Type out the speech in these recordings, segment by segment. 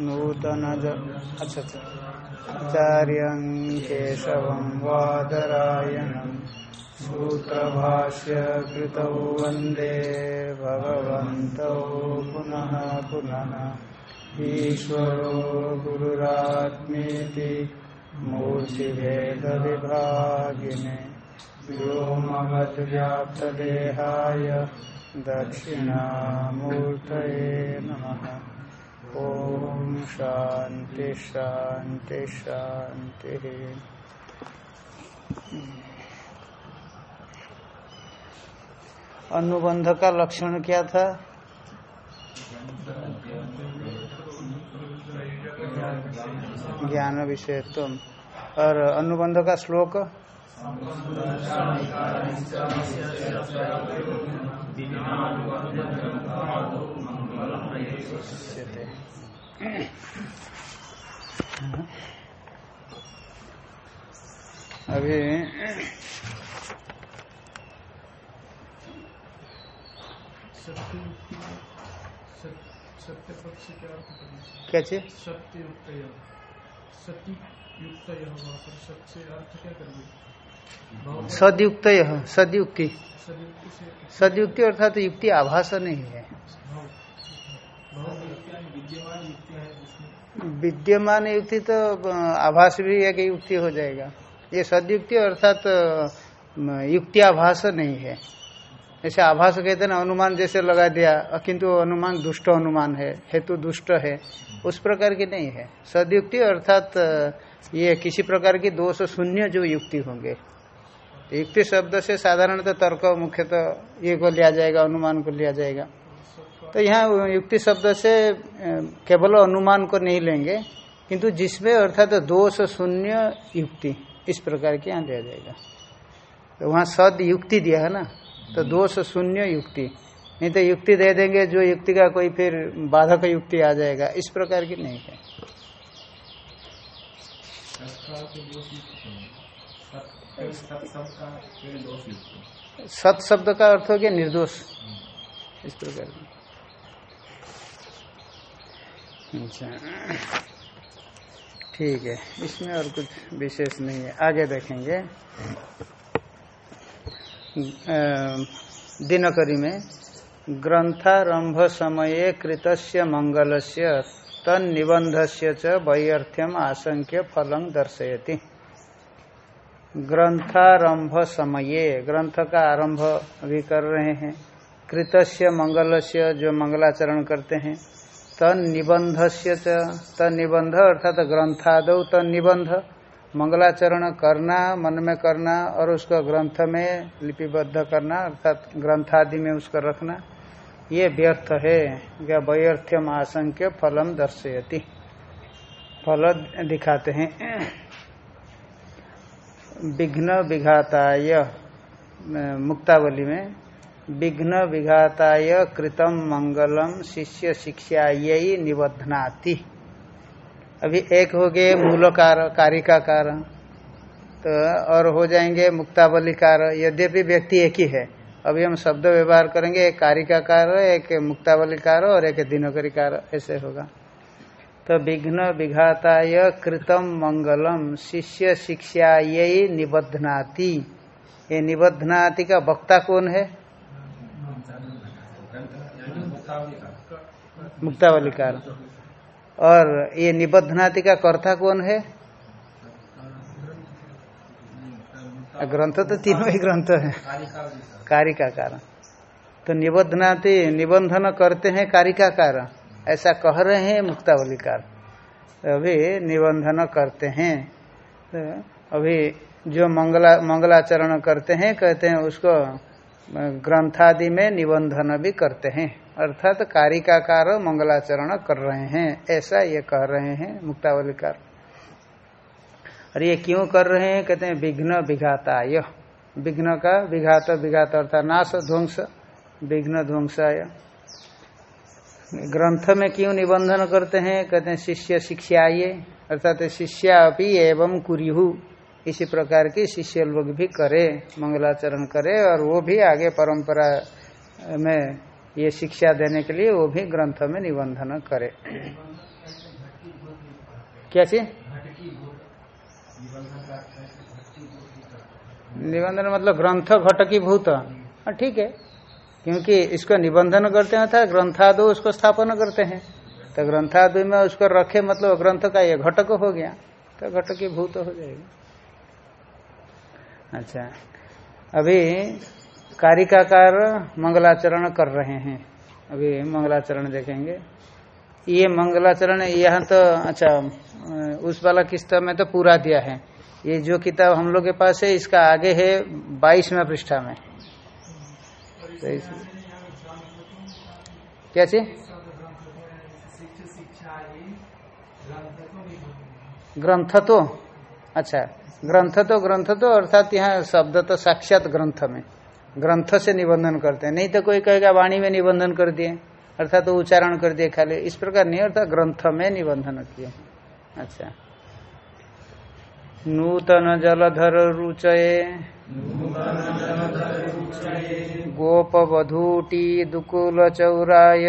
नूतन अच्छा अच्छा। आचार्य केशव वादरायणम सूत्रभाष्य कृतौ वंदे भगवन्तौ पुनः पुनः। ईश्वरो गुरुरात्मेति मूर्तिभेदविभागिने व्योमवद्व्याप्तदेहाय दक्षिणामूर्तये नमः। ॐ शांति शान्ति शान्तिः अनुबंध का लक्षण क्या था? ज्ञान विषयत्व और अनुबंध का श्लोक? अभी क्या अर्थ करें क्या चीज़? सत्य युक्त सत्य युक्त वहाँ पर सत्य अर्थ क्या सदयुक्त सदयुक्ति सदयुक्ति अर्थात युक्ति आभास नहीं है। विद्यमान युक्ति तो आभास भी एक युक्ति हो जाएगा। ये सदयुक्ति अर्थात अ, युक्ति आभास नहीं है। ऐसे आभास कहते हैं ना अनुमान जैसे लगा दिया किंतु अनुमान दुष्ट अनुमान है हेतु दुष्ट है उस प्रकार की नहीं है। सदयुक्ति अर्थात अ, ये किसी प्रकार की दोष शून्य जो युक्ति होंगे। युक्ति शब्द से साधारणतः तो तर्क मुख्यतः ये को लिया जाएगा अनुमान को लिया जाएगा। तो यहाँ युक्ति शब्द से केवल अनुमान को नहीं लेंगे किंतु जिसमें अर्थात तो दोष शून्य युक्ति इस प्रकार की यहाँ लिया जाएगा। तो वहाँ सद युक्ति दिया है ना? तो दोष शून्य युक्ति। नहीं तो युक्ति दे देंगे जो युक्ति का कोई फिर बाधक युक्ति आ जाएगा इस प्रकार की नहीं है। सत शब्द का अर्थ हो गया निर्दोष। इस प्रकार की अच्छा ठीक है, इसमें और कुछ विशेष नहीं है। आगे देखेंगे। दिनकरी में, ग्रंथारंभ समये कृतस्य मंगलस्य तन्निबंधस्य च वैर्थ्यम आशंक्य फलं दर्शयति। ग्रंथारंभ समये, ग्रंथ का आरंभ अभी कर रहे हैं। कृतस्य मंगलस्य जो मंगलाचरण करते हैं तन्निबंधस्य च। तन्निबंध अर्थात ग्रंथाद तन्निबंध मंगलाचरण करना, मन में करना और उसको ग्रंथ में लिपिबद्ध करना, अर्थात ग्रंथादि में उसको रखना, ये व्यर्थ है। क्या वैर्थ्यम आशंक्य फलम दर्शयति। फल दिखाते हैं। विघ्न विघाताय मुक्तावली में। विघ्न विघाताय कृतम मंगलम शिष्य शिक्षायै निबध्नाति। अभी एक हो गए मूलकार कारिकाकार तो और हो जाएँगे मुक्तावलीकार यद्यपि व्यक्ति एक ही है, अभी हम शब्द व्यवहार करेंगे, एक कारिकाकार एक मुक्तावलीकार और एक दिनकरिकार ऐसे होगा। तो विघ्न विघाताय कृतम मंगलम शिष्य शिक्षायै निबध्नाति। ये निबध्नाति का वक्ता कौन है? मुक्तावलिकार। और ये निबद्धनाति का कर्ता कौन है? ग्रंथ तो तीनों ही ग्रंथ है। कारिकाकार तो निबद्धनाति, निबंधन करते हैं कारिका कारिकाकार ऐसा कह रहे हैं मुक्तावलिकार। तो अभी निबंधन करते हैं। तो अभी जो मंगला, मंगलाचरण करते हैं, कहते हैं उसको ग्रंथादि में निबंधन भी करते हैं। अर्थात तो कारिकाकार मंगलाचरण कर रहे हैं। ऐसा ये कह रहे हैं मुक्तावलिकार। और ये क्यों कर रहे हैं? कहते हैं विघ्न विघाताय। विघ्न का विघात विघात अर्थात नाश ध्वंस। विघ्न ध्वंसाय। ग्रंथ में क्यों निबंधन करते हैं? कहते हैं शिष्य शिक्षाए अर्थात शिष्या अपनी एवं कुरिहु इसी प्रकार की शिष्य लोग भी करे, मंगलाचरण करे, और वो भी आगे परंपरा में ये शिक्षा देने के लिए वो भी ग्रंथ में निबंधन करे। क्या चीज़? निबंधन मतलब ग्रंथ घटकी भूत। हाँ ठीक है। क्योंकि इसको निबंधन करते हैं था ग्रंथादो उसको स्थापन करते हैं। तो ग्रंथादि में उसको रखे मतलब ग्रंथ का ये घटक हो गया तो घटकी भूत हो जाएगा। अच्छा। अभी कारिकाकार मंगलाचरण कर रहे हैं। अभी मंगलाचरण देखेंगे। ये मंगलाचरण, यहाँ तो अच्छा उस वाला किस्ता में तो पूरा दिया है। ये जो किताब हम लोग के पास है, इसका आगे है बाईसवा पृष्ठा में। तो इस... क्या चीज़? ग्रंथ तो अच्छा। ग्रंथ तो ग्रंथ तो अर्थात यहाँ शब्द तो साक्षात ग्रंथ में। ग्रंथ से निबंधन करते हैं। नहीं तो कोई कहेगा, वाणी में निबंधन कर दिए। अर्थात तो उच्चारण कर दिए खाली। इस प्रकार नहीं, अर्थात ग्रंथ में निबंधन किए। अच्छा। नूतन जलधर रुचये। गोपवधूटी दुकुल चौराय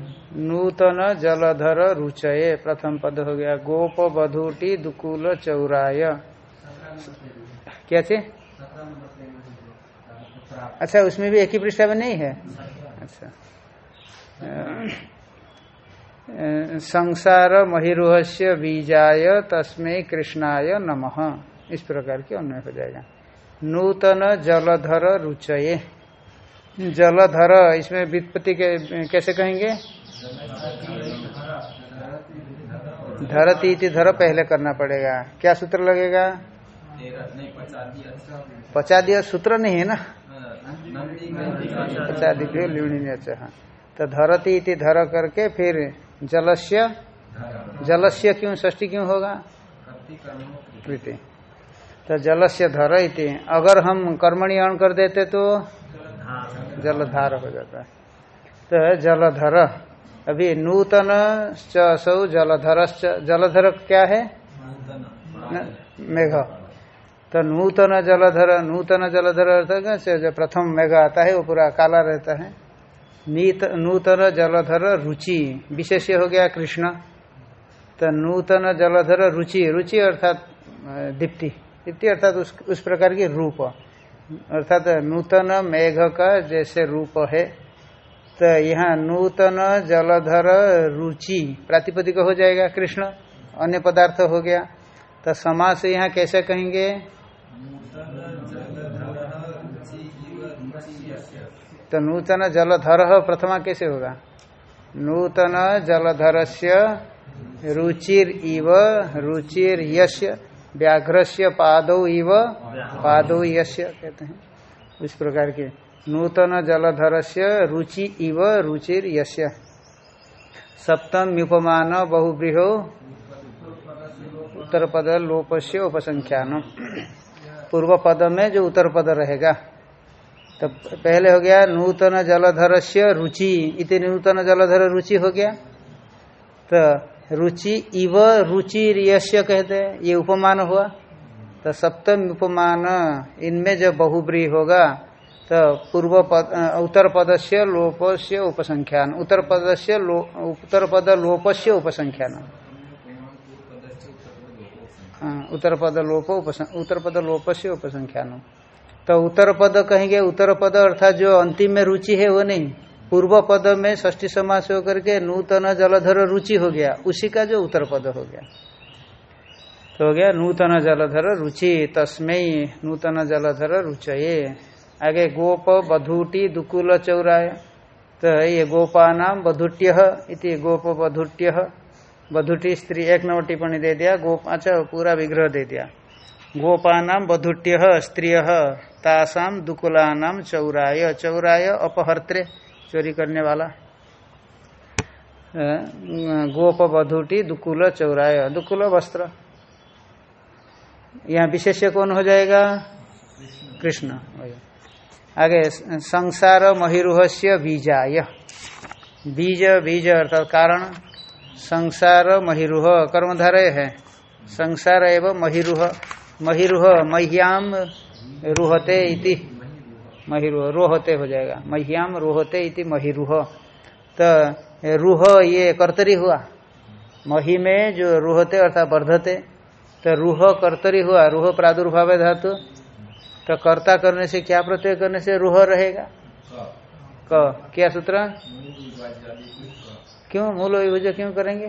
नूतन जलधर रुचये। प्रथम पद हो गया। गोप बधूटी दुकुल चौराय। क्या चे? अच्छा उसमें भी एक ही पृष्ठा में नहीं है? अच्छा। संसार महिरोहस्य बीजाय तस्मे कृष्णाय नमः। इस प्रकार के अन्वय हो जाएगा। नूतन जलधर रुचये। जलधर, इसमें वित्पत्ति कैसे कहेंगे? धरती इति धर पहले करना पड़ेगा। क्या सूत्र लगेगा? पचा दिया सूत्र नहीं है ना? पचा दिव्यो लिवणी अच्छा हाँ। तो धरती इति धर करके फिर जलस्य जलस्य क्यों, षष्टी क्यों होगा? प्रीति तो जलस्य धर इति। अगर हम कर्मणि अण कर देते तो? जलधार हो जाता है। तो जलधर। अभी नूतन सौ जलधर जलधर क्या है? मेघ। तो नूतन जलधर नूतन जलधर अर्थात जो प्रथम मेघ आता है वो पूरा काला रहता है। नीत नूतन जलधर रुचि विशेष हो गया कृष्ण। तो नूतन जलधर रुचि रुचि अर्थात दीप्ति। दीप्ति अर्थात उस, उस प्रकार की रूप। अर्थात नूतन मेघ का जैसे रूप है। तो यहाँ नूतन जलधर रुचि प्रातिपदिक हो जाएगा कृष्ण, अन्य पदार्थ हो गया। तो समास यहाँ कैसे कहेंगे? तो नूतन जलधर प्रथमा कैसे होगा? नूतन जलधर से रुचिर इव, रुचिर यश्य व्याघ्र से पादौ इव, पादौ यश्य कहते हैं। इस प्रकार के नूतन जलधर से रुचि इव रुचिर यश्य सप्तम उपमान बहुबृहो उत्तर पद लोपस्य उपसंख्यान। पूर्व पद में जो उत्तर पद रहेगा तो पहले हो गया नूतन जलधर से रुचि। इतने नूतन जलधर रुचि हो गया तो रुचि इव रुचि यश्य कहते हैं, ये उपमान हुआ। तो सप्तम उपमान इनमें जब बहुब्री होगा तो पूर्व पद उत्तर पद से लोप से उपसंख्यान। उत्तर पद से उत्तर पद लोप से उपसंख्यान। उत्तर पद लोप उत्तर पद लोप से उपसंख्यान। तो उत्तर पद कहेंगे उत्तर पद अर्थात जो अंतिम में रुचि है वो नहीं। पूर्व पद में ष्टी समास होकर के नूतन जलधर रुचि हो गया। उसी का जो उत्तर पद हो गया। तो हो गया नूतन जलधर रुचि तस्मय नूतन जलधर रुचये। आगे गोप बधूटी दुकुल चौराय तो ये गोपा नाम बधुट्य इति गोप बधुट्य। बधुटी स्त्री एक नंबर टिप्पणी दे दिया गोप अच्छा पूरा विग्रह दे दिया। गोपा नाम बधुट्य स्त्रिय तासाम दुकुला नाम चौराय। चौराय अपहर्त्रे चोरी करने वाला। गोप बधुटी दुकुल चौराय दुकुल वस्त्र। यहाँ विशेष्य कौन हो जाएगा? कृष्ण। आगे, संसार महिरुहस्य बीजाय। बीज बीज अर्थात कारण, संसार महिरुह, कर्मधारय है। संसार एवं महिरुह महिरुह, मह्याम रुहते इति। महिरुह, रोहते हो जाएगा। मह्याम रोहते इति महिरुह। तो रूह ये कर्तरी हुआ। मही में जो रूहते अर्थात वर्धते तो रूह कर्तरी हुआ। रूह प्रादुर्भाव धातु। तो कर्ता करने से क्या प्रत्यय करने से रूह रहेगा? क। क्या सूत्र? क्यों? मूल विभुज क्यों करेंगे?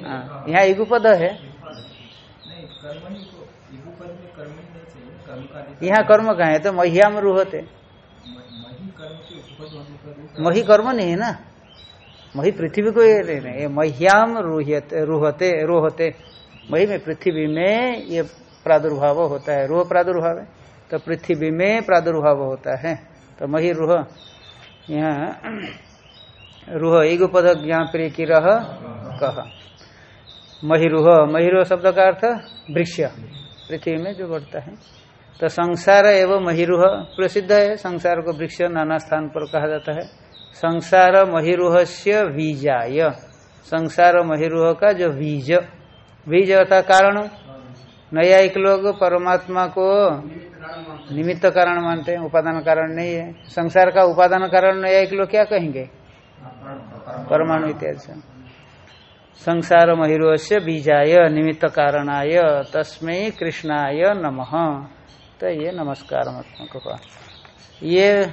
हाँ, यहाँ इगुपद है। यहाँ कर्म कहा है तो महियाम रूहते। मही कर्म नहीं है ना? मही पृथ्वी को ये रहे महियाम रूहते रूहते रोहते। मही में पृथ्वी में ये प्रादुर्भाव होता है। रूह प्रादुर्भाव है? तो पृथ्वी में प्रादुर्भाव होता है। तो मही रूह, यहाँ रूह इगुपद ज्ञान प्रिय की रह कह। महिरूह महिरूह शब्द का अर्थ वृक्ष। पृथ्वी में जो बढ़ता है। तो संसार एवं महिरूह प्रसिद्ध है। संसार को वृक्ष नाना स्थान पर कहा जाता है। संसार महिरूह से बीजाय। संसार महिरूह का जो बीज बीज अर्थात कारण न्यायिक लोग परमात्मा को निमित्त कारण मानते हैं, उपादान कारण नहीं है। संसार का उपादान कारण न्यायिक लोग क्या कहेंगे? परमाणु इत्यादि संसार महिरो से बीजाय, निमित्त कारणाय, तस्मै कृष्णाय नमः। तो ये नमस्कार का ये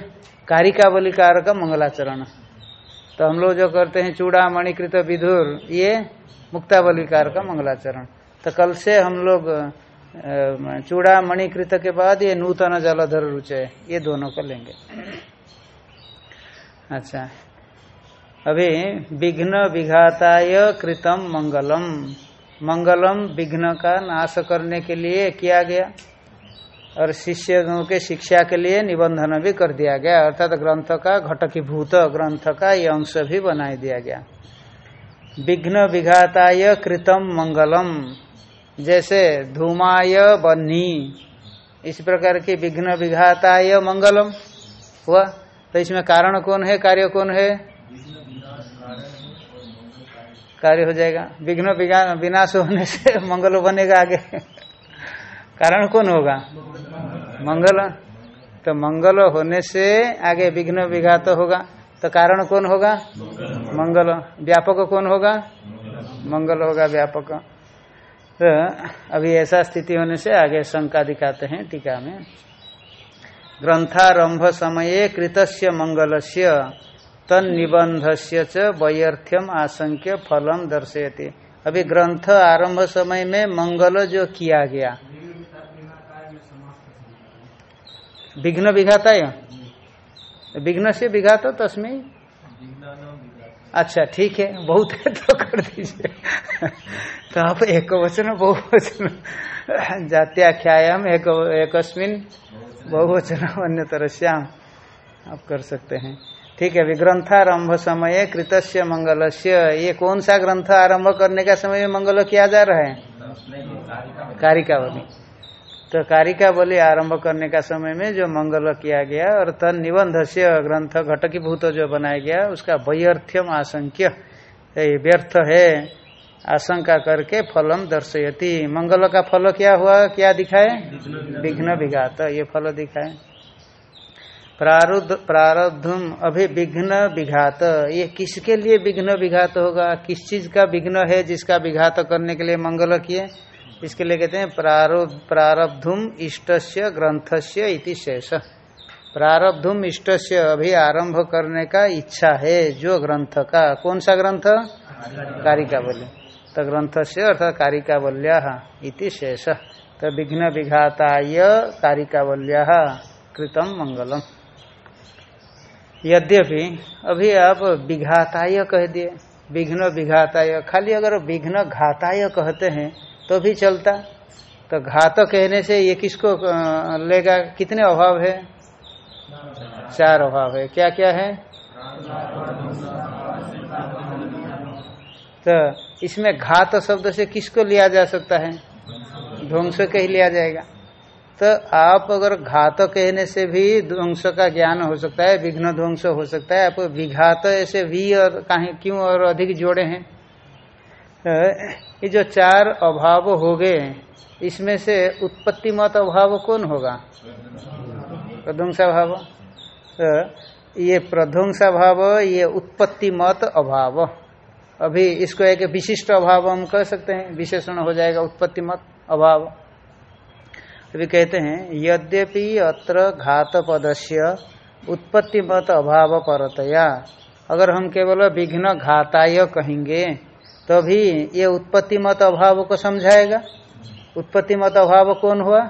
कारिकावलिकार का मंगलाचरण। तो हम लोग जो करते हैं, चूड़ा, मणिकृत, विधुर, ये मुक्तावलिकार का मंगलाचरण। तो कल से हम लोग चूड़ा मणिकृत के बाद ये नूतन जलधर रुचय ये दोनों को लेंगे। अच्छा। अभी विघ्न विघाताय कृतम मंगलम। मंगलम विघ्न का नाश करने के लिए किया गया, और शिष्यों के शिक्षा के लिए निबंधन भी कर दिया गया, अर्थात ग्रंथ का घटकीभूत ग्रंथ का ये अंश भी बना दिया गया। विघ्न विघाताय कृतम मंगलम। जैसे धूमाय बन्नी। इस प्रकार की विघ्न विघाताय मंगलम। हुआ? तो इसमें कारण कौन है? कार्य कौन है? कार्य हो जाएगा। विघ्न विनाश होने से मंगल बनेगा आगे। कारण कौन होगा? मंगल। तो मंगल होने से आगे विघ्न विघात होगा। तो कारण कौन होगा? मंगल। व्यापक कौन होगा? मंगल होगा व्यापक। तो अभी ऐसा स्थिति होने से आगे शंका दिखाते हैं टीका में। ग्रंथारंभ समय कृतस्य मंगलस्य तनिबंध से वैर्थ्यम आशंक्य फलम दर्शयति। अभी ग्रंथ आरंभ समय में मंगल जो किया गया। विघ्न विघाता विघ्न से विघात तस्में? अच्छा ठीक है, बहुत है तो कर दीजिए। तो आप एक वचन बहुवचन जात्याख्यायाम एक, एकस्मिन बहुवचन अन्य तरह आप कर सकते हैं। ठीक है ग्रंथारंभ समय कृतस्य मंगलस्य। ये कौन सा ग्रंथ आरंभ करने का समय मंगल किया जा रहा है? कारिकावली। तो कारिका कारिकावली आरंभ करने का समय में जो मंगल किया गया और तन निबंध से ग्रंथ घटकीभूत जो बनाया गया, उसका वैर्थ्यम आशंक्य। व्यर्थ है। आशंका करके फलम दर्शयती। मंगल का फल क्या हुआ, क्या दिखाए? विघ्न विघात। ये फल दिखाए। प्रारुद्ध प्रारब्धम अभी विघ्न विघात। ये किसके लिए विघ्न विघात होगा? किस चीज़ का विघ्न है जिसका विघात करने के लिए मंगल किए? इसके लिए कहते हैं प्रारब्धुम इष्टस्य ग्रंथस्य इति शेष। प्रारब्धुम इष्टस्य अभी आरंभ करने का इच्छा है, जो ग्रंथ का। कौन सा ग्रंथ? कारिकावल्य। तो ग्रंथ से अर्थात कारिकावल्या इति शेष। तो विघ्न विघाताय कारिकावल्या कृतम मंगलम। यद्यपि, अभी आप विघाताय कह दिए। विघ्न विघाताय। खाली अगर विघ्न घाताय कहते हैं तो भी चलता। तो घात कहने से ये किसको लेगा? कितने अभाव है? चार अभाव है। क्या क्या है? तो इसमें घात शब्द से किसको लिया जा सकता है? ध्वंस कह लिया जाएगा। तो आप अगर घात कहने से भी ध्वंस का ज्ञान हो सकता है, विघ्न ध्वंस हो सकता है, आप विघात ऐसे वी और कहीं क्यों और अधिक जोड़े हैं? ये जो चार अभाव हो गए, इसमें से उत्पत्ति मत अभाव कौन होगा? प्रध्वंसा भाव। तो ये प्रध्वंसा भाव, ये उत्पत्ति मत अभाव। अभी इसको एक विशिष्ट अभाव हम कह सकते हैं, विशेषण हो जाएगा उत्पत्ति मत अभाव। अभी कहते हैं, यद्यपि अत्र घात पदस्य उत्पत्ति मत अभाव परतया। अगर हम केवल विघ्न घाताय कहेंगे तभी तो ये उत्पत्ति मत अभाव को समझाएगा। उत्पत्ति मत अभाव कौन हुआ?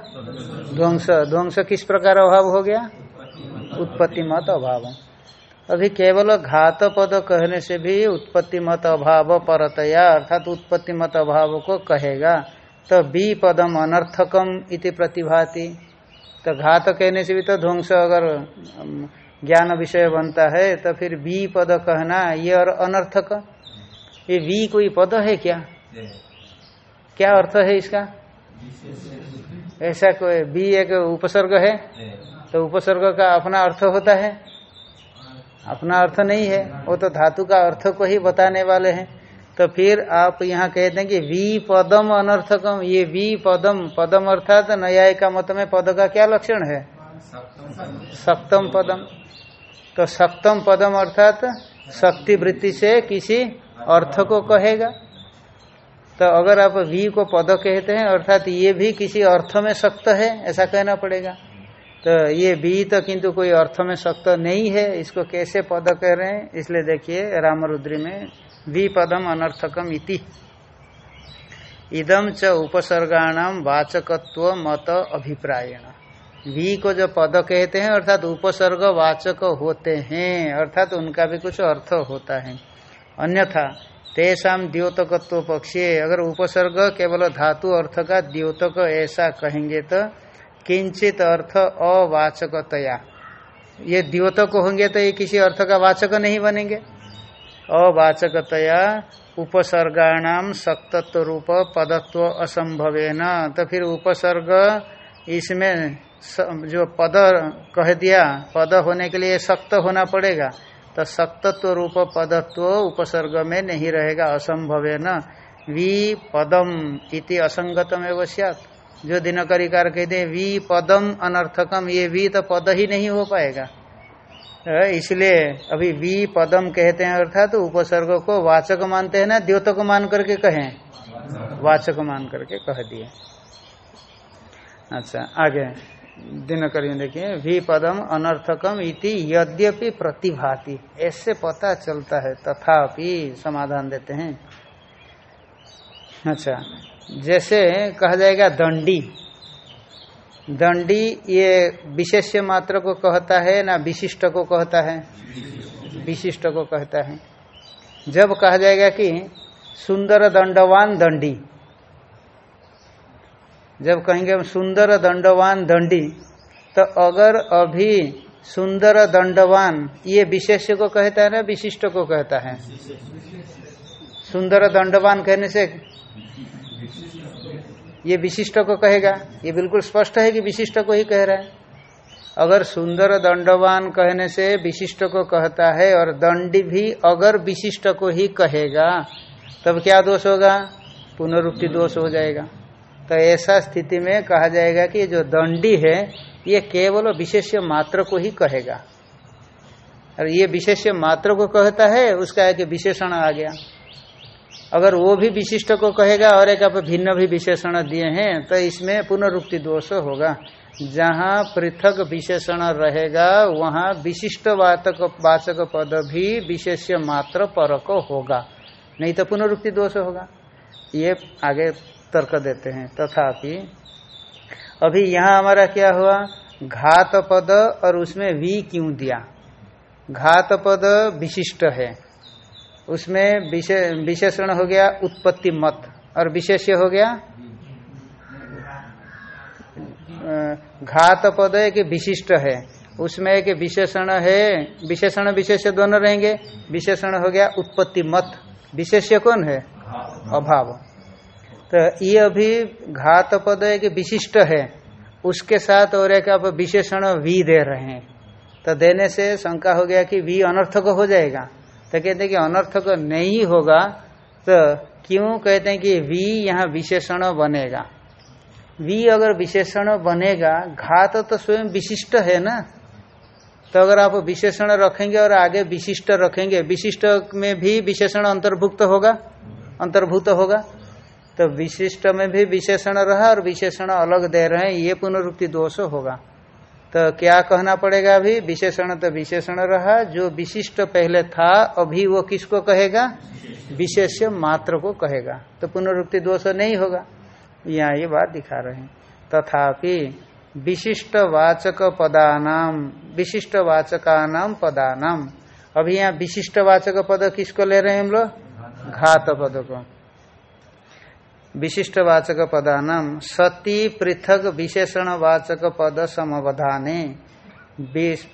ध्वंस। ध्वंस किस प्रकार अभाव हो गया? उत्पत्ति मत अभाव। अभी केवल घात पद कहने से भी उत्पत्ति मत अभाव परतया, अर्थात उत्पत्ति मत अभाव को कहेगा। तो बी पदम अनर्थकम इति प्रतिभाति। तो घात कहने से भी तो ध्वंस अगर ज्ञान विषय बनता है तो फिर बी पद कहना, ये और अनर्थक। ये वी कोई पद है क्या? क्या अर्थ है इसका? ऐसा कोई बी एक उपसर्ग है? तो उपसर्ग का अपना अर्थ होता है? अपना अर्थ नहीं है। वो तो धातु का अर्थ को ही बताने वाले हैं। तो फिर आप यहाँ कहते हैं कि वी पदम अनर्थकम। ये वी पदम पदम अर्थात न्याय का मत में पद का क्या लक्षण है? सप्तम पदम। तो सप्तम पदम अर्थात शक्ति वृत्ति से किसी अर्थ को कहेगा। तो अगर आप वी को पद कहते हैं, अर्थात ये भी किसी अर्थ में सक्त है, ऐसा कहना पड़ेगा। तो ये बी तो किंतु कोई अर्थ में शक्त नहीं है, इसको कैसे पद कह रहे हैं? इसलिए देखिए, रामरुद्री में वी पदम अनर्थकम इति। इदम च उपसर्गाणाम वाचकत्व मत अभिप्रायण। वी को जो पद कहते हैं, अर्थात उपसर्ग वाचक होते हैं, अर्थात उनका भी कुछ अर्थ होता है। अन्यथा तेषाम द्योतकत्व पक्षी अगर उपसर्ग केवल धातु अर्थ का द्योतक ऐसा कहेंगे तो किंचित अर्थ अवाचकतया। ये द्योतक होंगे तो ये किसी अर्थ का वाचक नहीं बनेंगे। अवाचकतया उपसर्गाणाम सक्तत्व रूप पदत्व असंभव न तो फिर उपसर्ग इसमें जो पद कह दिया, पद होने के लिए सक्त होना पड़ेगा। तो सक्तत्व रूप पदत्व उपसर्ग में नहीं रहेगा, असंभव है न? वी पदम इति असंगतम एवं जो दिनकरिकार कहते हैं वी पदम अनर्थकम, ये वी तो पद ही नहीं हो पाएगा। इसलिए अभी वी पदम कहते हैं, अर्थात तो उपसर्ग को वाचक मानते हैं ना, द्योतक मान करके कहें। वाचक मान करके कह दिए। अच्छा आगे। दिनकरी देखिए वी पदम अनर्थकम इति यद्यपि प्रतिभाति। ऐसे पता चलता है, तथापि समाधान देते हैं। अच्छा जैसे कहा जाएगा दंडी। दंडी ये विशेष्य मात्र को कहता है ना विशिष्ट को कहता है? विशिष्ट को कहता है। जब कहा जाएगा कि सुंदर दंडवान दंडी जब कहेंगे हम सुंदर दंडवान दंडी तो अगर अभी सुंदर दंडवान, ये विशेष्य को कहता है ना, विशिष्ट को कहता है? सुंदर दंडवान कहने से ये विशिष्ट को कहेगा? ये बिल्कुल स्पष्ट है कि विशिष्ट को ही कह रहा है। अगर सुंदर दंडवान कहने से विशिष्ट को कहता है और दंडी भी अगर विशिष्ट को ही कहेगा, तब क्या दोष होगा? पुनरुक्ति दोष हो जाएगा। तो ऐसा स्थिति में कहा जाएगा कि जो दंडी है, ये केवल विशेष्य मात्र को ही कहेगा। और ये विशेष्य मात्र को कहता है, उसका एक विशेषण आ गया। अगर वो भी विशिष्ट को कहेगा और एक आप भिन्न भी विशेषण दिए हैं तो इसमें पुनरुक्ति दोष होगा। जहाँ पृथक विशेषण रहेगा, वहाँ विशिष्ट वाचक वाचक पद भी विशेष्य मात्र परक होगा। नहीं तो पुनरुक्ति दोष होगा। ये आगे तर्क देते हैं। तथापि अभी यहाँ हमारा क्या हुआ? घात पद और उसमें वी क्यों दिया? घात पद विशिष्ट है। उसमें विशेषण हो गया उत्पत्ति मत। और विशेष हो गया? घात पद एक विशिष्ट है। उसमें एक विशेषण है। विशेषण विशेष दोनों रहेंगे। विशेषण हो गया उत्पत्ति मत। विशेष्य कौन है? अभाव। तो ये अभी घात पद एक विशिष्ट है। उसके साथ और एक आप विशेषण वी दे रहे हैं। तो देने से शंका हो गया कि वी अनर्थक हो जाएगा। तो कहते हैं कि अनर्थक नहीं होगा तो क्यों कहते हैं कि वी यहाँ विशेषण बनेगा? वी अगर विशेषण बनेगा, घात तो स्वयं विशिष्ट है ना? तो अगर आप विशेषण रखेंगे और आगे विशिष्ट रखेंगे, विशिष्ट में भी विशेषण अंतर्भुक्त होगा? अंतर्भूत होगा? तो विशिष्ट में भी विशेषण रहा और विशेषण अलग दे रहे हैं, ये पुनरुक्ति दोष होगा। तो क्या कहना पड़ेगा अभी? विशेषण तो विशेषण रहा, जो विशिष्ट पहले था, अभी वो किसको कहेगा? विशेष मात्र को कहेगा। तो पुनरुक्ति दोष नहीं होगा। यहाँ ये बात दिखा रहे हैं। तथापि विशिष्ट वाचक पदानाम, विशिष्ट वाचकानाम पदानाम। अभी यहाँ विशिष्ट वाचक पद किसको ले रहे हैं हम लोग? घात पद को। विशिष्ट वाचक पदानाम सती पृथक विशेषण वाचक पद समवधाने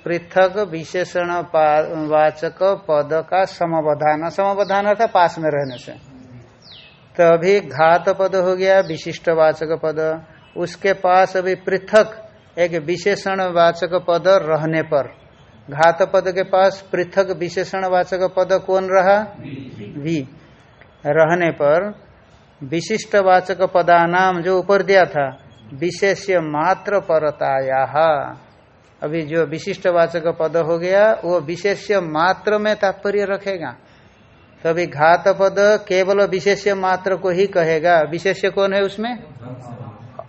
पृथक विशेषण वाचक पद का समवधान समवधान अर्थात पास में रहने से। तो अभी घात पद हो गया विशिष्ट वाचक पद उसके पास अभी पृथक एक विशेषण वाचक पद रहने पर। घात पद के पास पृथक विशेषण वाचक पद कौन रहा? भी रहने पर विशिष्ट वाचक पदानाम जो ऊपर दिया था, विशेष्य मात्र परताया अभी जो विशिष्ट वाचक पद हो गया, वो विशेष्य मात्र में तात्पर्य रखेगा। तो अभी घात पद केवल विशेष मात्र को ही कहेगा। विशेष कौन है उसमें?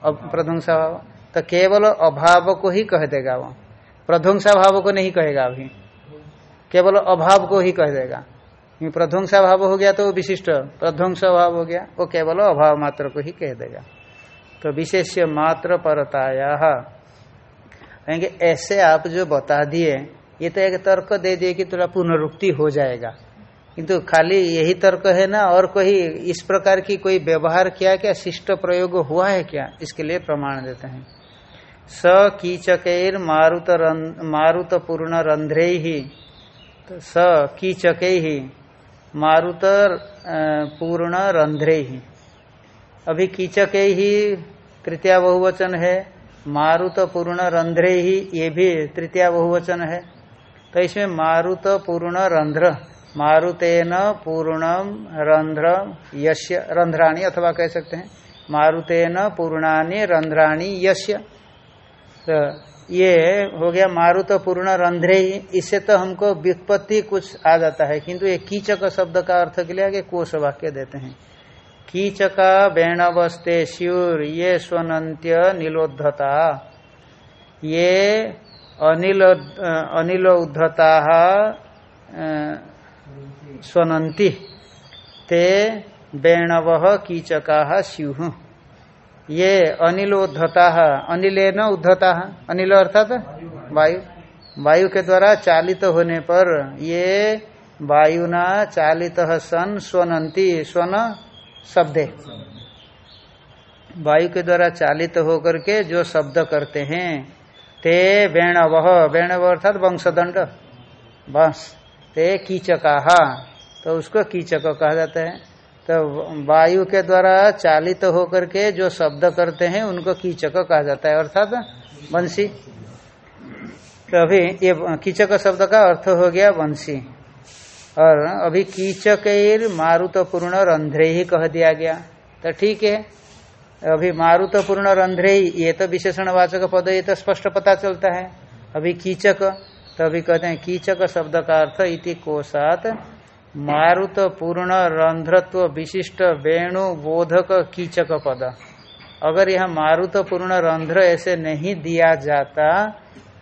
प्रध्वंसा भाव तो केवल अभाव को ही कह देगा वो। प्रध्वंसा भाव को नहीं कहेगा अभी। केवल अभाव को ही कह देगा। प्रध्वंसा भाव हो गया तो वो विशिष्ट प्रध्वंस भाव हो गया, वो केवल अभाव मात्र को ही कह देगा। तो विशेष मात्र परताया। कहेंगे, ऐसे आप जो बता दिए, ये तो एक तर्क दे दिए कि थोड़ा पुनरुक्ति हो जाएगा। किंतु खाली यही तर्क है ना, और कोई इस प्रकार की कोई व्यवहार किया क्या, शिष्ट प्रयोग हुआ है क्या, इसके लिए प्रमाण देते हैं। स कीचक मारुत मारुत पूर्ण रंध्रे ही तो स कीचक ही मारुत पूर्ण रंध्रे ही। अभी कीचक ही तृतीया बहुवचन है, मारुत पूर्ण रंध्रे ही, ये भी तृतीया बहुवचन है। तो इसमें मारुत पूर्ण रंध्र, मारुतेन पूर्णम रंध्र यश्य रंध्राणी अथवा कह सकते हैं। मारुतेन पूर्णानी रंध्राणी यश्य तो ये हो गया मारुत पूर्ण रंध्रे इससे तो हमको व्युत्पत्ति कुछ आ जाता है। किंतु ये कीचक शब्द का अर्थ के लिए आगे कोष वाक्य देते हैं। कीचका वस्ते श्यूर, ये स्वनंत्य नीलोद्धता। ये अनिल उद्धता स्वनंती। ते बेणव कीचका स्यूह ये अनिलोद्धता अनिल न उद्धता, अनिल अर्थात वायु। वायु के द्वारा चालित होने पर ये वायुना चालित सन स्वनंती, स्वन शब्दे। वायु के द्वारा चालित होकर के जो शब्द करते हैं, ते वेणव वेणव अर्थात वंशदंड। बस, ते कीचका तो उसको कीचक कहा जाता है। तो वायु के द्वारा चालित तो होकर के जो शब्द करते हैं, उनको कीचक कहा जाता है, अर्थात वंशी तो अभी ये कीचक शब्द का अर्थ हो गया वंशी और अभी कीचक मारुत पूर्ण रंध्रे ही कह दिया गया। तो ठीक है, अभी मारुत पूर्ण रंध्रे ही ये तो विशेषण वाचक पद, ये तो स्पष्ट पता चलता है। अभी कीचक तो अभी कहते हैं कीचक शब्द का अर्थ इति कोशात मारुत पूर्ण रंध्रत्व विशिष्ट वेणु बोधक कीचक पद। अगर यह मारुत पूर्ण रंध्र ऐसे नहीं दिया जाता,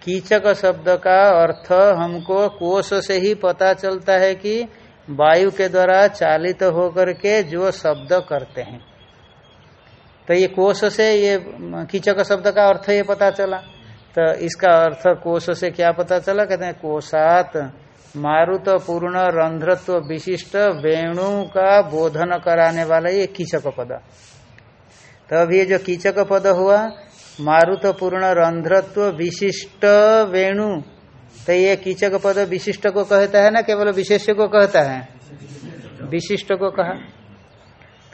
कीचक शब्द का अर्थ हमको कोष से ही पता चलता है कि वायु के द्वारा चालित होकर के जो शब्द करते हैं। तो ये कोष से ये, कीचक शब्द का अर्थ ये पता चला। तो इसका अर्थ कोश से क्या पता चला? कहते हैं कोशात मारुत पूर्ण रंध्रत्व विशिष्ट वेणु का बोधन कराने वाला ये कीचक पद। तो अब ये जो कीचक पद हुआ मारुत पूर्ण रंध्रत्व विशिष्ट वेणु तो ये कीचक पद विशिष्ट को कहता है ना, केवल विशेष को कहता है? विशिष्ट को कहा।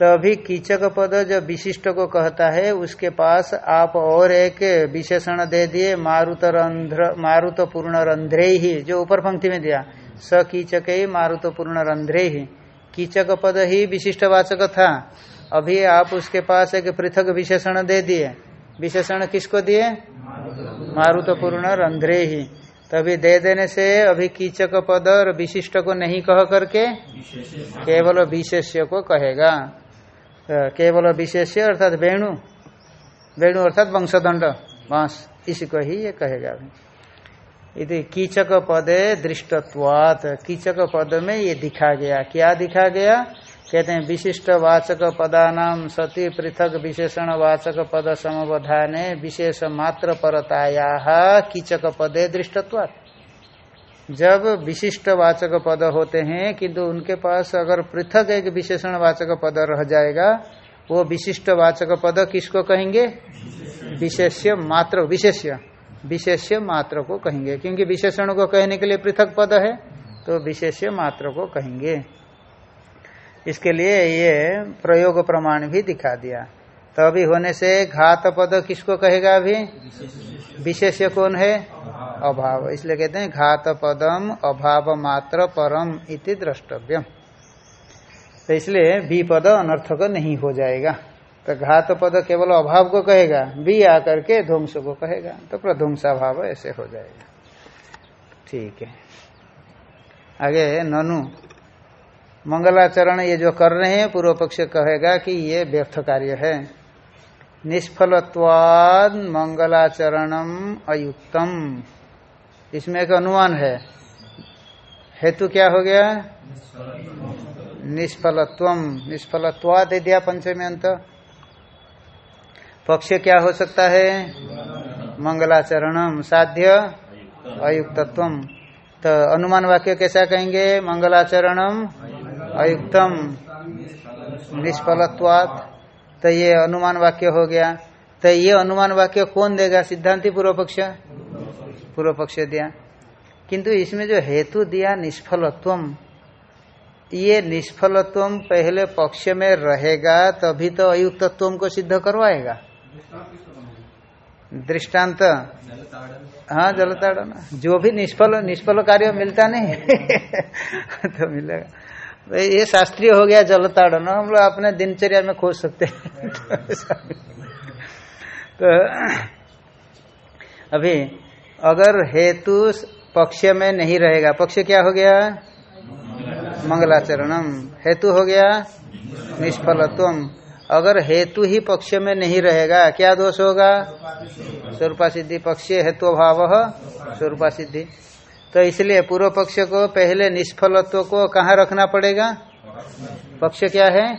तो अभी कीचक पद जो विशिष्ट को कहता है उसके पास आप और एक विशेषण दे दिए मारुत रंध्र मारुत पूर्ण रंध्रे ही जो ऊपर पंक्ति में दिया स कीचक ही मारुत पूर्ण रंध्रे ही कीचक पद ही विशिष्ट वाचक था। अभी आप उसके पास एक पृथक विशेषण दे दिए। विशेषण किसको दिए? मारुत पूर्ण रंध्रे ही तभी दे देने से अभी कीचक पद और विशिष्ट को नहीं कह करके केवल विशेष्य को कहेगा। केवल विशेष्य अर्थात वेणु। वेणु अर्थात वंशदंड। बाँस। इसी को ही ये कहेगा यदि कीचक पदे दृष्टत्वात। कीचक पद में ये दिखा गया। क्या दिखा गया? कहते हैं, विशिष्ट वाचक पदानाम सती पृथक विशेषण वाचक पद समवधाने विशेष मात्र परताया कीचक पदे दृष्टत्वात्। जब विशिष्ट वाचक पद होते हैं, किंतु उनके पास अगर पृथक एक विशेषण वाचक पद रह जाएगा, वो विशिष्ट वाचक पद किसको कहेंगे? विशेष्य मात्र, विशेष्य। विशेष्य मात्र को कहेंगे, क्योंकि विशेषण को कहने के लिए पृथक पद है तो विशेष्य मात्र को कहेंगे। इसके लिए ये प्रयोग प्रमाण भी दिखा दिया। तो अभी होने से घात पद किसको कहेगा अभी? विशेष्य कौन है? अभाव। इसलिए कहते हैं घात पदम अभाव मात्र परम इति द्रष्टव्य तो इसलिए बी पद अनर्थक नहीं हो जाएगा। तो घात पद केवल अभाव को कहेगा बी आकर के ध्वंस को कहेगा। तो प्रध्वंसा भाव ऐसे हो जाएगा। ठीक है। आगे ननु, मंगलाचरण ये जो कर रहे हैं, पूर्व पक्ष कहेगा कि ये व्यर्थ कार्य है। निष्फलत्वाद मंगलाचरणम अयुक्तम। इसमें एक अनुमान है। हेतु क्या हो गया? निष्फलत्व निष्फलत्वा दे दिया पंचमी अंत। पक्ष क्या हो सकता है? मंगलाचरणम। साध्य? अयुक्तत्व तो अनुमान वाक्य कैसा कहेंगे? मंगलाचरणम अयुक्तम। निष्फलत्वात तो ये अनुमान वाक्य हो गया। तो ये अनुमान वाक्य कौन देगा? सिद्धांति पूर्व पक्ष? पूर्व पक्ष दिया। किंतु इसमें जो हेतु दिया निष्फलत्व ये निष्फलत्व पहले पक्ष में रहेगा, तभी तो अयुक्तत्व को सिद्ध करवाएगा। दृष्टांत। हाँ जलताड़न। जो भी निष्फल निष्फल कार्य मिलता नहीं तो मिलेगा। ये शास्त्रीय हो गया जलताड़न हम लोग अपने दिनचर्या में खोज सकते हैं। तो अभी, अगर हेतु पक्ष में नहीं रहेगा, पक्ष क्या हो गया? मंगलाचरणम। हेतु हो गया? निष्फलत्व अगर हेतु ही पक्ष में नहीं रहेगा, क्या दोष होगा? स्वरूपा सिद्धि पक्ष, हेतु भाव स्वरूपा सिद्धि। तो इसलिए पूर्व पक्ष को पहले निष्फलत्व को कहाँ रखना पड़ेगा? पक्ष क्या है?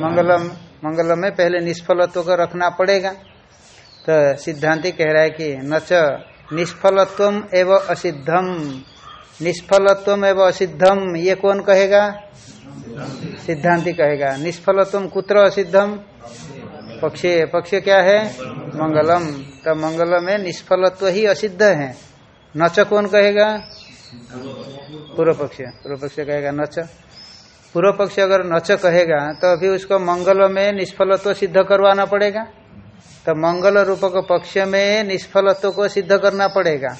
मंगलम मंगलम में पहले निष्फलत्व को रखना पड़ेगा। तो सिद्धांति कह रहा है कि नच निष्फलत्व एवं असिद्धम। निष्फलत्व एवं असिद्धम, ये कौन कहेगा? सिद्धांति कहेगा। निष्फलत्व कुत्र असिद्धम? पक्ष। पक्ष क्या है? मंगलम। तो मंगल में निष्फलत्व ही असिद्ध है। नच कौन कहेगा? पूर्व पक्ष पूर्व पक्ष कहेगा नच। पूर्व पक्ष अगर नच कहेगा तो अभी उसको मंगल में निष्फलत्व सिद्ध करवाना पड़ेगा। तो मंगल रूपक पक्ष में निष्फलत्व को सिद्ध करना पड़ेगा।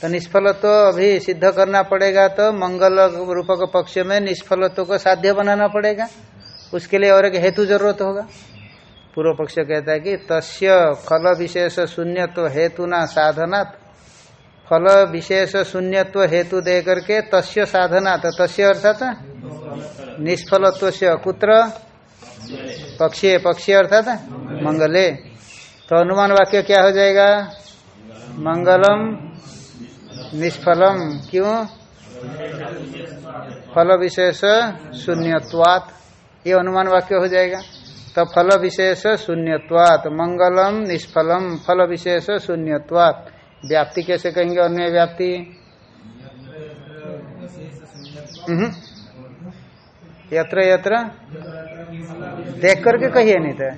तो निष्फलत्व अभी सिद्ध करना पड़ेगा तो मंगल रूपक पक्ष में निष्फलत्व को साध्य बनाना पड़ेगा। उसके लिए और एक हेतु ज़रूरत होगा। पूर्व पक्ष कहता है कि तस्य फल विशेष शून्यत्व हेतु ना साधनात्। फल विशेष शून्यत्व हेतु दे करके तस्य साधना तो तस्य अर्थात निष्फलत्व से कुत्र? पक्षी पक्षी अर्थात मंगले। तो अनुमान वाक्य क्या हो जाएगा? मंगलम, निष्फलम, क्यों? फल विशेष शून्यवात ये अनुमान वाक्य हो जाएगा। तो फल विशेष शून्यवात मंगलम, निष्फलम, फल विशेष शून्यवात व्याप्ति कैसे कहेंगे अन्य व्याप्ति? यत्र यत्र? देख करके कहिए नहीं था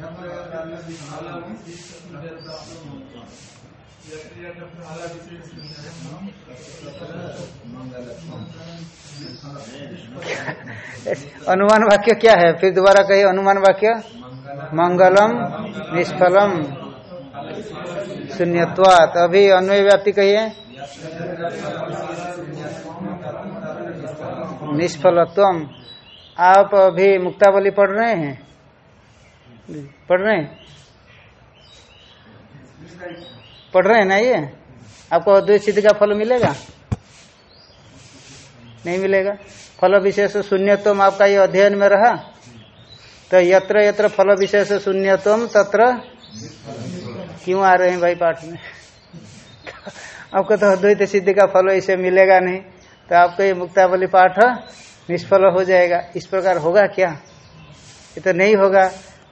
अनुमान वाक्य क्या है? फिर दोबारा कहिए, अनुमान वाक्य? मंगलम, निष्फलम। शून्यत्वात अभी अन्वय व्याप्ति कहिए निष्फलत्वम। आप अभी मुक्तावली पढ़ रहे हैं? पढ़ रहे हैं? पढ़ रहे हैं ना ये? आपको अद्वैत सिद्धि का फल मिलेगा? नहीं मिलेगा? फल विशेष शून्यत्म आपका ये अध्ययन में रहा? तो यत्र यत्र फल विशेष शून्यत्म तत्र क्यों आ रहे हैं भाई पाठ में? आपको तो अद्वैत सिद्धि का फल इसे मिलेगा नहीं। तो आपको ये मुक्तावली पाठ निष्फल हो जाएगा। इस प्रकार होगा क्या? ये तो नहीं होगा।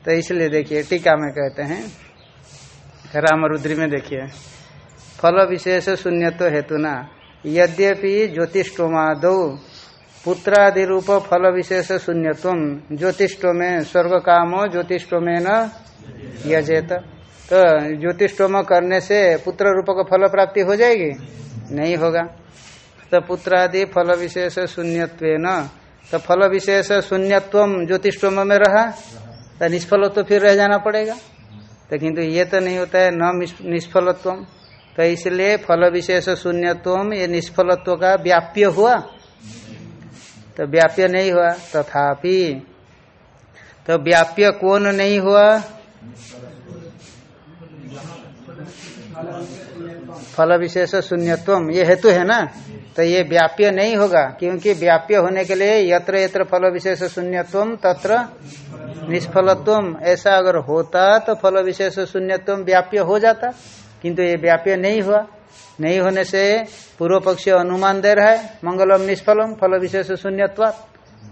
तो इसलिए देखिए, टीका में कहते हैं राम रुद्री में देखिए, फल विशेष शून्यत्व हेतु ना। यद्यपि ज्योतिषोमाद पुत्रादि रूप फल विशेष शून्यत्व ज्योतिषोमे स्वर्ग कामो ज्योतिषोमे न यजेत। तो ज्योतिषोम करने से पुत्र रूप का फल प्राप्ति हो जाएगी? नहीं होगा। तो पुत्र आदि फल विशेष शून्यत्व न तो फल विशेष शून्यत्व ज्योतिषोम में रहा तो निष्फल तो फिर रह जाना पड़ेगा। तो किंतु ये तो नहीं होता है, न निष्फलत्व। तो इसलिए फल विशेष शून्यत्व ये निष्फलत्व का व्याप्य हुआ। तो व्याप्य नहीं हुआ, तथापि। तो व्याप्य कौन नहीं हुआ? फल विशेष शून्यत्व ये हेतु है ना? तो ये व्याप्य नहीं होगा, क्योंकि व्याप्य होने के लिए यत्र यत्र फल विशेष शून्यत्व तत्र निष्फलत्व। ऐसा अगर होता तो फल विशेष शून्यत्व व्याप्य हो जाता, किंतु ये व्याप्य नहीं हुआ। नहीं होने से पूर्व पक्ष अनुमान दे रहा है, मंगलम निष्फलम फल विशेष शून्यत्व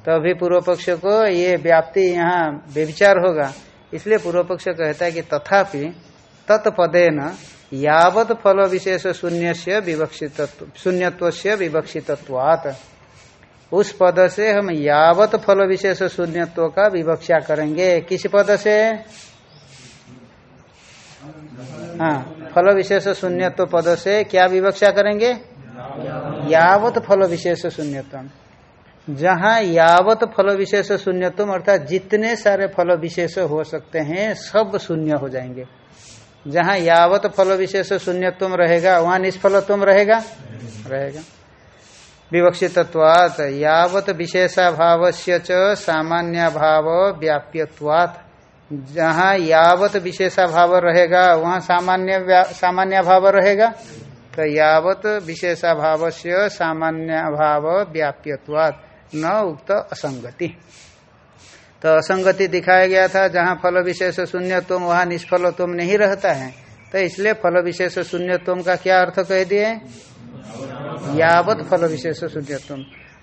तो अभी पूर्व पक्ष को ये व्याप्ति यहाँ व्यविचार होगा। इसलिए पूर्व पक्ष कहता है कि तथापि तत्पदे न यावत फल विशेष शून्य से विवक्षित शून्यत्व से विवक्षितत्वात। उस पद से हम यावत फल विशेष शून्यत्व का विवक्षा करेंगे। किस पद से? हाँ फल विशेष शून्यत्व पद से क्या विवक्षा करेंगे? यावत फल विशेष शून्यत्व जहाँ यावत फल विशेष शून्यत्व अर्थात जितने सारे फल विशेष हो सकते हैं, सब शून्य हो जाएँगे। जहाँ यावत फल विशेष शून्यत्व रहेगा, वहाँ निष्फलत्व रहेगा? रहेगा। विवक्षितत्वात, यावत विशेषाभाव से सामान्य भाव व्याप्यवात जहाँ यावत विशेषाभाव रहेगा, वहाँ सामान्य सामान्य भाव रहेगा? तो यावत विशेषाभाव से सामान्य भाव व्याप्यवात न उक्त असंगति। तो असंगति दिखाया गया था, जहाँ फल विशेष शून्यत्व वहाँ निष्फलत्व नहीं रहता है। तो इसलिए फल विशेष शून्यत्व का क्या अर्थ कह दिए? यावत फल विशेष शून्यत्व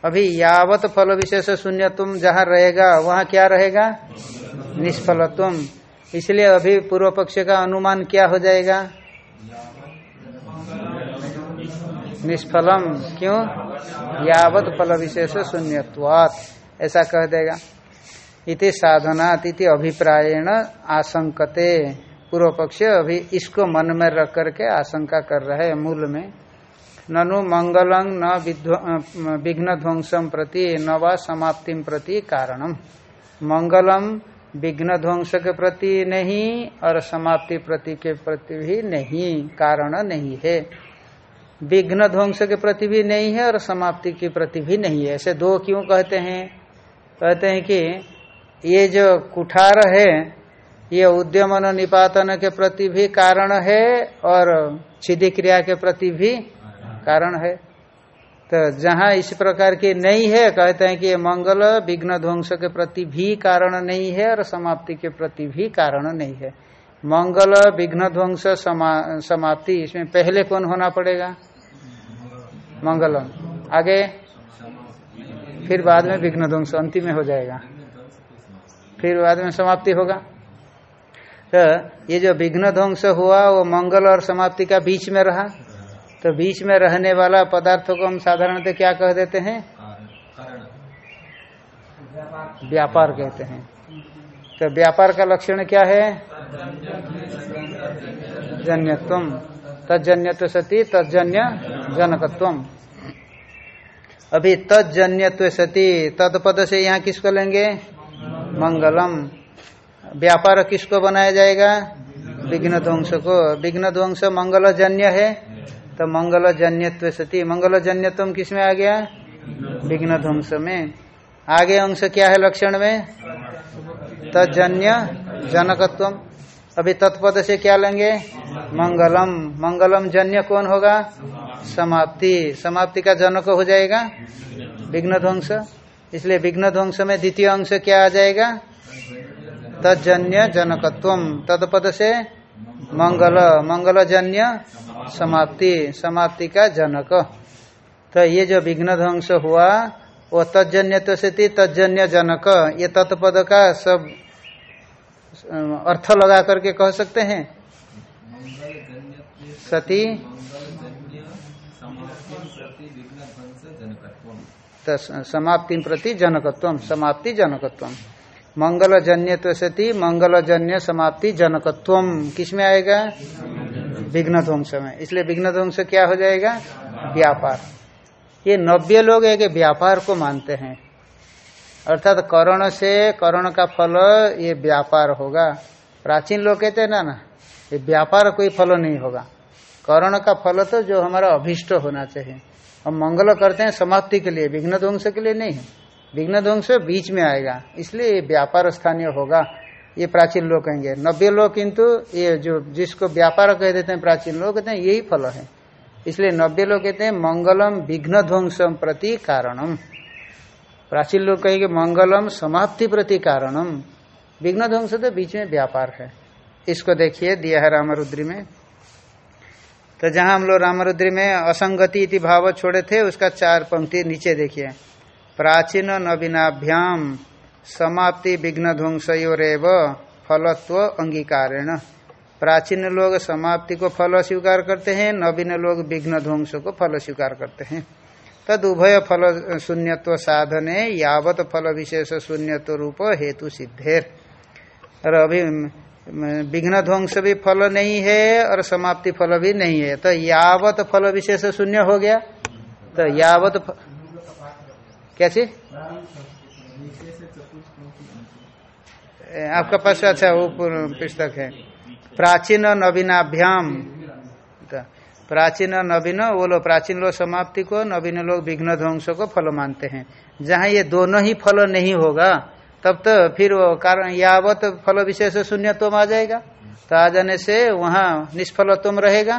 अभी यावत फल विशेष शून्यत्व जहाँ रहेगा, वहाँ क्या रहेगा? निष्फलत्व इसलिए अभी पूर्व पक्ष का अनुमान क्या हो जाएगा? निष्फलम। क्यों? यावत फल विशेष शून्यत्वात। ऐसा कह देगा। इति साधनात इति अभिप्रायण आशंकते। पूर्व पक्ष अभी इसको मन में रख करके आशंका कर रहा है मूल में। ननु मंगलं न विघ्न ध्वंसम प्रति न व समाप्ति प्रति कारणम मंगलम विघ्न ध्वंस के प्रति नहीं और समाप्ति प्रति के प्रति भी नहीं, कारण नहीं है। विघ्न ध्वंस के प्रति भी नहीं है और समाप्ति के प्रति भी नहीं है। ऐसे दो क्यों कहते हैं? कहते हैं कि ये जो कुठार है ये उद्यमन निपातन के प्रति भी कारण है और छिदी क्रिया के प्रति भी कारण है। तो जहाँ इस प्रकार की नहीं है कहते हैं कि ये मंगल विघ्न ध्वंस के प्रति भी कारण नहीं है और समाप्ति के प्रति भी कारण नहीं है। मंगल विघ्न ध्वंस समा, समाप्ति इसमें पहले कौन होना पड़ेगा? मंगलम आगे? फिर बाद में विघ्न ध्वंस अंतिम में हो जाएगा। फिर बाद में समाप्ति होगा। तो ये जो विघ्न ध्वंस हुआ, वो मंगल और समाप्ति का बीच में रहा। तो बीच में रहने वाला पदार्थों को हम साधारणतः क्या कह देते हैं? व्यापार कहते हैं। तो व्यापार का लक्षण क्या है? जन्यत्व तजन्य तो सती तजन्य जनकत्व अभी तजन्य सती, तत्पद से यहाँ किसको लेंगे? मंगलम। व्यापार किसको बनाया जाएगा? विघ्न ध्वंस को। विघ्न ध्वंस मंगल जन्य है तो मंगल जन्यत्व सती। मंगल जन्यत्व किसमें आ गया? विघ्न ध्वंस में। आगे अंश क्या है लक्षण में? तजन्य जनकत्व अभी तत्पद से क्या लेंगे? मंगलम। मंगलम जन्य कौन होगा? समाप्ति। समाप्ति का जनक हो जाएगा? विघ्न ध्वंस। इसलिए विघ्न ध्वंस में द्वितीय अंश क्या आ जाएगा? तजन्य जनकत्व तत्पद से मंगल। मंगलजन्य समाप्ति। समाप्ति का जनक। तो ये जो विघ्न ध्वंस हुआ, वो तजन्य तो से तजन्य जनक। ये तत्पद का सब अर्थ लगा करके कह सकते हैं। सती समाप्ति प्रति जनकत्व समाप्ति जनकत्व मंगल जन्य तो सती मंगल जन्य समाप्ति जनकत्व किसमें आएगा? विघ्न ध्वंस में। इसलिए विघ्न ध्वंस क्या हो जाएगा? व्यापार। ये नव्य लोग एक व्यापार को मानते हैं। अर्थात करण से करण का फल ये व्यापार होगा। प्राचीन लोग कहते हैं ना ना, ये व्यापार कोई फल नहीं होगा। करण का फल तो जो हमारा अभिष्ट होना चाहिए। हम मंगल करते हैं समाप्ति के लिए, विघ्न ध्वंस के लिए नहीं। विघ्न ध्वंस बीच में आएगा, इसलिए ये व्यापार स्थानीय होगा। ये प्राचीन लोग कहेंगे, नब्बे लोग किंतु ये जो, जिसको व्यापार कह देते हैं प्राचीन लोग, कहते हैं यही फल है। इसलिए नब्बे लोग कहते हैं मंगलम विघ्न ध्वंसम प्रति कारणम। प्राचीन लोग कहेंगे मंगलम समाप्ति प्रति कारणम। विघ्न ध्वंस तो बीच में व्यापार है। इसको देखिए, दिया है रामरुद्री में। तो जहाँ हम लोग रामरुद्री में असंगति इति भाव छोड़े थे, उसका चार पंक्ति नीचे देखिए। प्राचीन नवीनाभ्याम समाप्ति विघ्न ध्वंसयोरेव फलत्व अंगीकारेण। प्राचीन लोग समाप्ति को फल स्वीकार करते हैं, नवीन लोग विघ्न ध्वंस को फल स्वीकार करते हैं। तद उभय फल शून्यत्व साधने, यावत फल विशेष शून्यत्व रूप हेतु सिद्धेर। और अभी विघ्न ध्वंस भी फल नहीं है और समाप्ति फल भी नहीं है। तो यावत फल विशेष शून्य हो गया। तो यावत फ... कैसे? आपका पास अच्छा वो पुस्तक है। प्राचीन नवीनाभ्याम। प्राचीन नवीन, वो लोग प्राचीन लोग समाप्ति को, नवीन लोग विघ्न ध्वंस को फल मानते हैं। जहाँ ये दोनों ही फल नहीं होगा तब तो फिर वो कारण यावत फल विशेष शून्यत्व आ जाएगा। तो आ जाने से वहाँ निष्फलत्व रहेगा।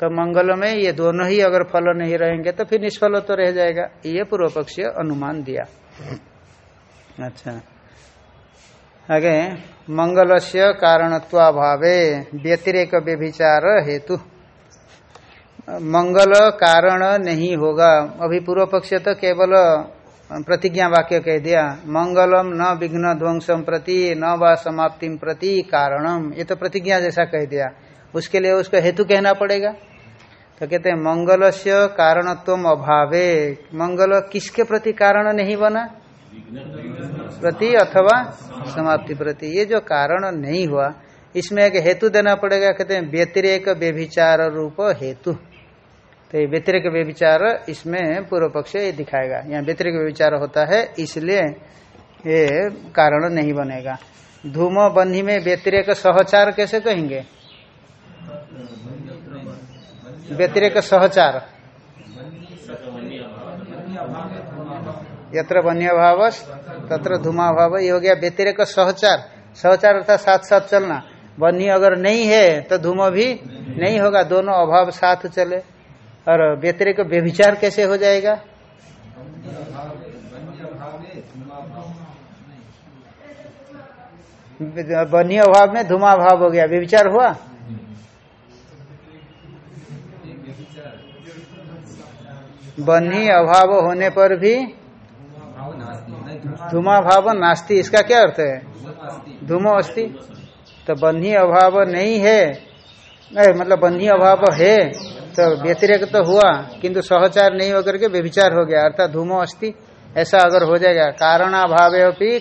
तो मंगल में ये दोनों ही अगर फल नहीं रहेंगे तो फिर निष्फल तो रह जाएगा। ये पूर्व पक्षीय अनुमान दिया। अच्छा। आगे मंगल से कारणत्वाभावे व्यतिरेक व्यभिचार हेतु। मंगल कारण नहीं होगा। अभी पूर्व पक्ष तो केवल प्रतिज्ञा वाक्य कह दिया, मंगलम न विघ्न ध्वंसम प्रति, न व समाप्ति प्रति कारणम। ये तो प्रतिज्ञा जैसा कह दिया। उसके लिए उसका हेतु कहना पड़ेगा। तो कहते हैं मंगल से कारणत्व अभावे। मंगल किसके प्रति कारण नहीं बना? प्रति अथवा समाप्ति प्रति। ये जो कारण नहीं हुआ, इसमें एक हेतु देना पड़ेगा। कहते हैं, व्यतिरेक व्यभिचार रूप हेतु। तो ये व्यतिरिक व्यविचार इसमें पूर्व पक्ष ये दिखाएगा। यहाँ व्यतिरिक व्यविचार होता है, इसलिए ये कारण नहीं बनेगा। धूम बन्ही में व्यतिरेक सहचार कैसे कहेंगे? व्यतिरेक सहचार। यत्र भाव तत्र धूमा भाव ये हो गया व्यतिरेक सहचार। सहचार अर्थात साथ साथ चलना। बन्ही अगर नहीं है तो धूम भी नहीं होगा। दोनों अभाव साथ चले। और व्यतिरिक व्यभिचार कैसे हो जाएगा? बन्ही अभाव में धुमा भाव हो गया। व्यभिचार हुआ? बन्ही अभाव होने पर भी धुमा भाव नास्ती। इसका क्या अर्थ है? धूमो अस्थि तो बन्ही अभाव नहीं है। नहीं मतलब बन्ही अभाव है। तो व्यतिरेक तो हुआ, किंतु सहचार नहीं होकर के व्यभिचार हो गया। अर्थात धूमो अस्थि ऐसा अगर हो जाएगा। कारणाभाव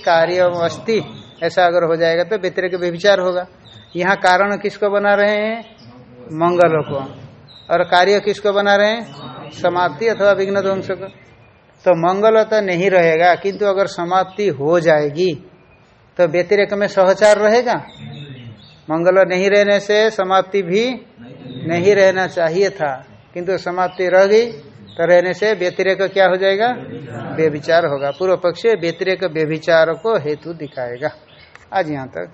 कार्य अस्थि ऐसा अगर हो जाएगा तो व्यतिरेक व्यभिचार होगा। यहाँ कारण किसको बना रहे हैं? मंगलों को। और कार्य किसको बना रहे हैं? समाप्ति अथवा विघ्न ध्वंस को। तो मंगल तो नहीं रहेगा, किंतु अगर समाप्ति हो जाएगी तो व्यतिरेक में सहचार रहेगा? मंगल नहीं रहने से समाप्ति भी नहीं रहना चाहिए था। किंतु समाप्ति रह गई तो रहने से व्यतिरेक क्या हो जाएगा? व्यभिचार होगा। पूर्व पक्ष व्यतिरेक व्यभिचार को हेतु दिखाएगा। आज यहाँ तक।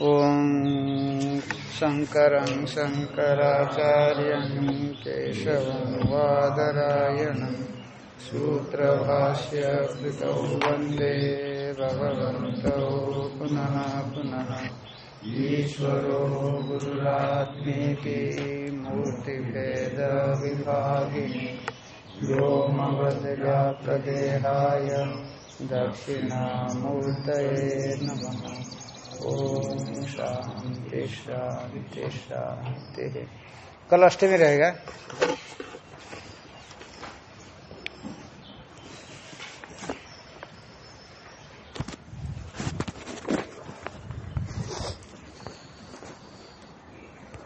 ओम शंकर शंकराचार्य केशव वादरायण सूत्र भाष्य कृतौ वंदे भगवन्तौ पुनः पुनः। ईश्वरो गुरुरात्मेति मूर्तिभेद विभागिनि व्योमवद्व्याप्रदेहाय दक्षिणामूर्तये नमः। ओम शांति शांति कल अष्टमी रहेगा?